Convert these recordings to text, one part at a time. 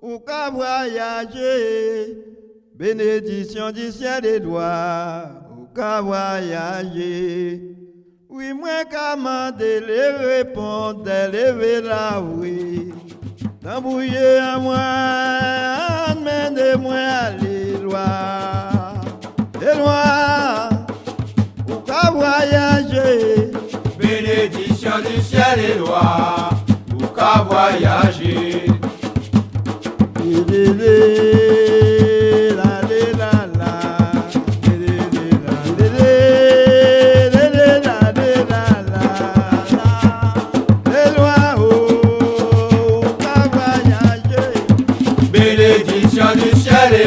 ou qu'à voyager, bénédiction du ciel et doigts, ou qu'à voyager. Oui, moi, qu'à les répondre, lever la oui. Tambouillé à moi, emmène-moi à l'îloire. Et loin, ou qu'à voyager, Bénédiction du ciel et loi, pour qu'à voyager.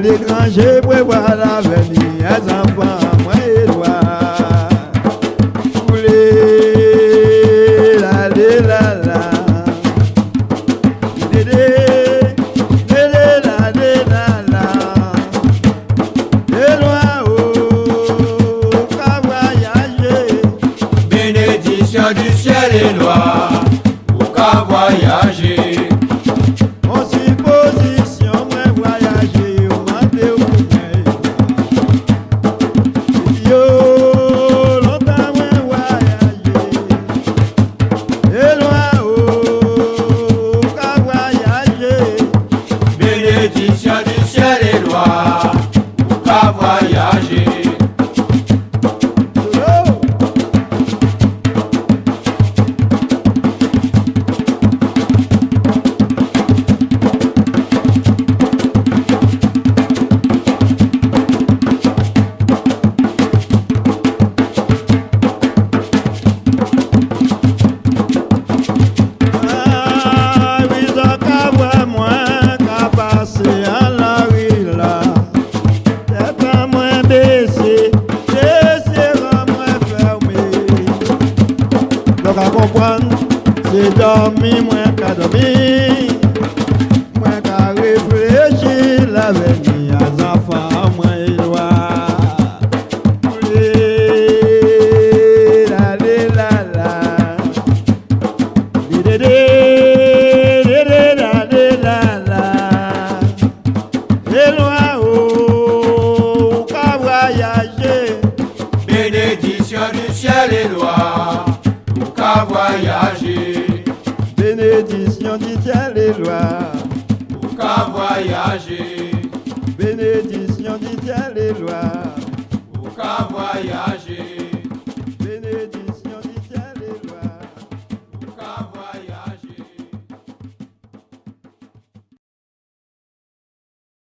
qu'à y aller granger pour voir l'avenir, les enfants, moi et loin. Oulé, la, lé, la, la. Dédé, dédé, la, baissé, c'est moins fermé. Donc à comprendre, c'est dormir moins qu'à dormir. Moins qu'à réfléchir l'avenir à Bénédiction du ciel et loi, pour qu'à voyager. Bénédiction du ciel et loi. Pour qu'à voyager. Bénédiction du ciel et loi. Pour qu'à voyager.